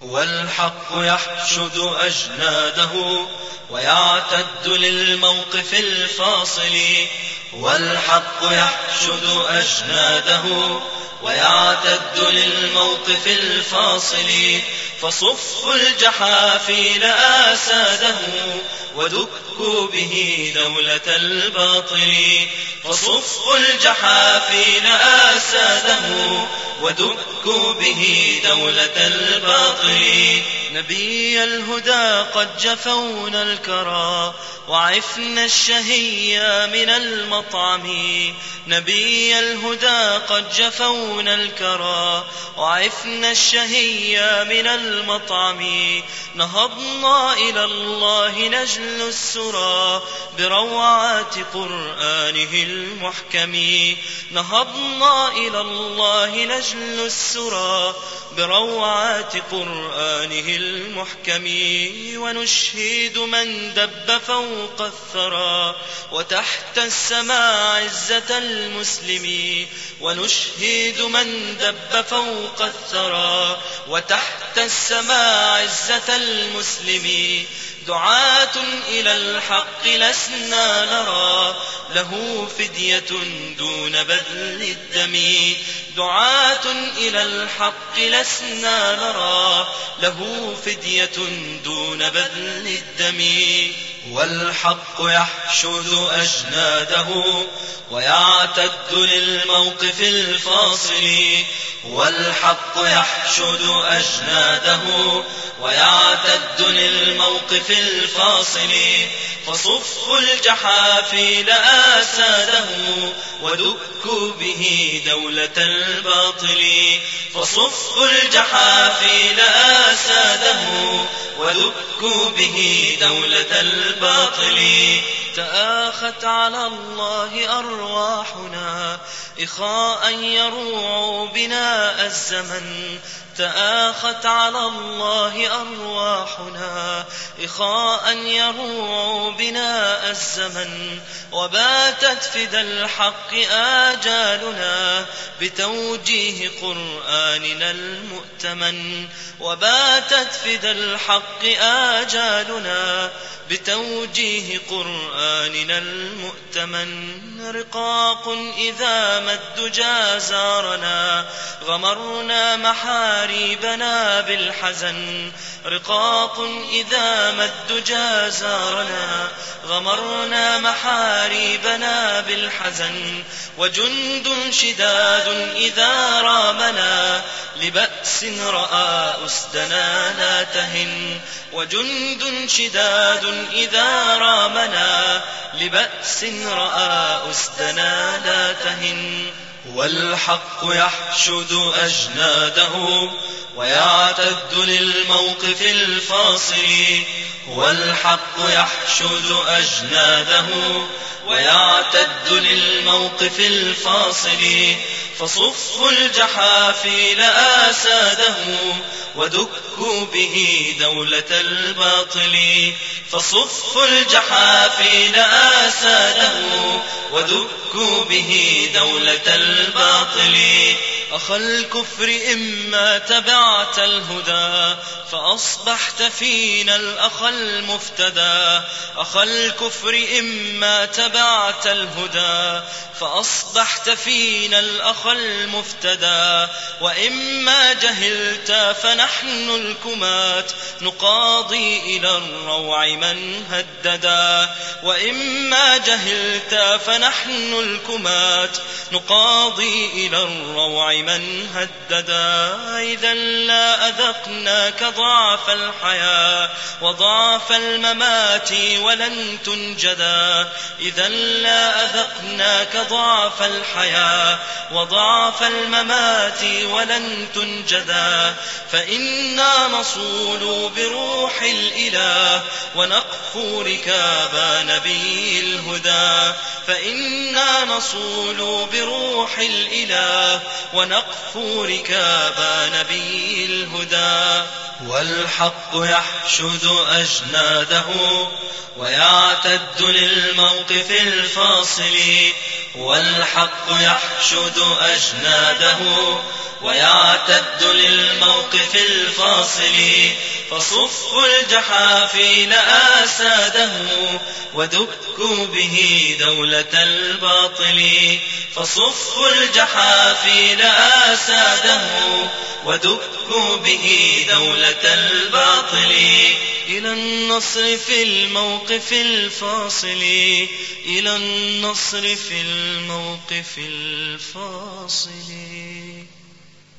والحق يحشد أجناده ويعتد للموقف الفاصل والحق يحشد أجناده ويعتد للموقف الفاصل فصفوا الجحافل آساده ودكوا به دولة الباطل. فصفوا الجحافل آساده ودكوا به دولة الباطل. نبي الهدى قد جفونا الكرى وعفنا الشهية من المطعم. نبي الهدى قد جفونا الكرى. وعفنا الشهية من المطعم. نهضنا إلى الله نجل السرى بروعات قرآنه المحكم. نهضنا إلى الله نجل السرى بروعات قرآنه المحكم. ونشهد من دب فوق الثرى وتحت السماء عزة المسلم ونشهد من دب فوق الثرى وتحت السماء عزة المسلم دعاة إلى الحق لسنا نرى له فدية دون بذل الدم. دعاة إلى الحق لسنا نرى له فدية دون بذل الدم. والحق يحشد أجناده ويعتد للموقف الفاصل والحق يحشد أجناده ويعتد للموقف الفاصل فصفوا الجحافل آساده ودكوا به دولة الباطل فصفوا الجحافل آساده ودكوا به دولة الباطل تآخت على الله أرواحنا إخاء يروع بنا الزمن. تآخت على الله أرواحنا إخاء يروع بنا الزمن. وباتت فدى الحق آجالنا بتوجيه قرآننا المؤتمن. وباتت فدى الحق آجالنا بتوجيه قرآننا المؤتمن رقاق إذا ما الدجى زارنا غمرنا محاريبنا بالحزن رقاق إذا ما الدجى زارنا غمرنا محاريبنا بالحزن وجند شداد إذا رامنا لبأس رأى أسدنا لا تهن وجند شداد إذا رامنا لبأس رأى أسدنا لا تهن والحق يحشد أجناده ويعتد للموقف الفاصل والحق يحشد أجناده ويعتد للموقف الفاصل فصفوا الجحافل آساده ودكوا به دولة الباطل. فصفوا الجحافل آساده ودكوا به دولة الباطل. أخ الكفر إما تبعت الهدى فأصبحت فينا الأخ المفتدى أخ الكفر إما تبعت الهدى. فأصبحت فينا الأخ المفتدى وإما جهلت فنحن الكمات. نقاضي إلى الروع من هددا وإما جهلت فنحن الكمات. نقاضي إلى الروع من هددا. إذا لا أذقناك ضعف الحياة وضعف الممات ولن تنجدا. إذا لا أذقناك ضعف الحياة وضعف الممات ولن تنجدا. فإنا نصول بروح الإله ونقفو ركاب نبي الهدى. فإنا نصول بروح الإله ونقفو ركاب نبي الهدى. والحق يحشد أجناده ويعتد للموقف الفاصل والحق يحشد أجناده ويعتد للموقف الفاصل فصفوا الجحافين آساده ودكوا به دولة الباطل فصفوا الجحافين آساده ودكوا به دولة الباطل. إلى النصر في الموقف الفاصل. إلى النصر في الموقف الفاصل.